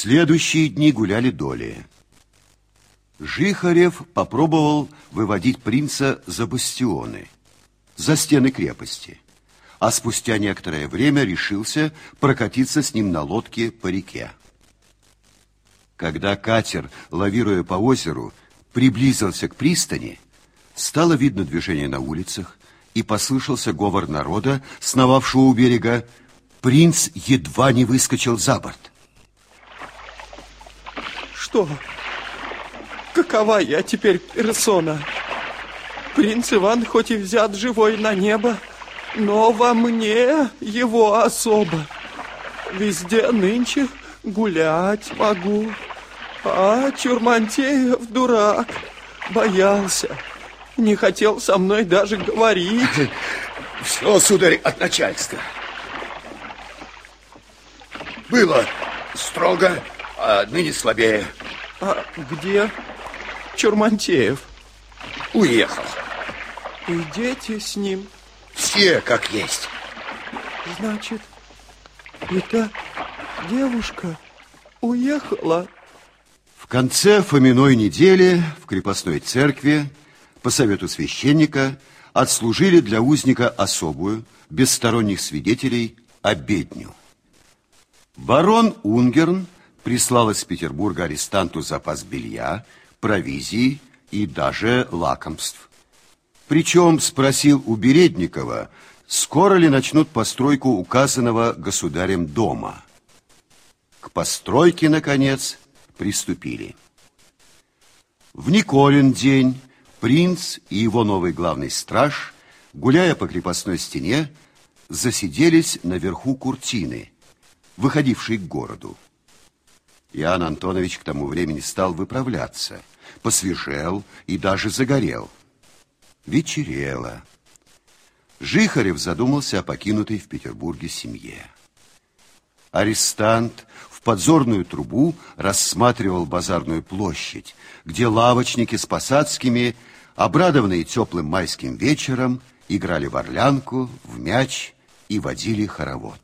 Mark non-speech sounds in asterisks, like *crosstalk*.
следующие дни гуляли доли. Жихарев попробовал выводить принца за бастионы, за стены крепости, а спустя некоторое время решился прокатиться с ним на лодке по реке. Когда катер, лавируя по озеру, приблизился к пристани, стало видно движение на улицах, и послышался говор народа, сновавшего у берега. Принц едва не выскочил за борт. Что? Какова я теперь персона? Принц Иван хоть и взят живой на небо, но во мне его особо. Везде нынче гулять могу. А Чурмантеев дурак, боялся. Не хотел со мной даже говорить. *laughs* Все, сударь, от начальства. Было строго, а ныне слабее. А где Чурмантеев? Уехал. И дети с ним? Все как есть. Значит, эта девушка уехала? В конце Фоминой недели в крепостной церкви по совету священника отслужили для узника особую, без сторонних свидетелей, обедню. Барон Унгерн прислал из Петербурга арестанту запас белья, провизии и даже лакомств. Причем спросил у Бередникова, скоро ли начнут постройку указанного государем дома. К постройке, наконец, приступили. В Николин день принц и его новый главный страж, гуляя по крепостной стене, засиделись наверху куртины, выходившей к городу. Иоанн Антонович к тому времени стал выправляться, посвежел и даже загорел. Вечерело. Жихарев задумался о покинутой в Петербурге семье. Арестант в подзорную трубу рассматривал базарную площадь, где лавочники с посадскими, обрадованные теплым майским вечером, играли в орлянку, в мяч и водили хоровод.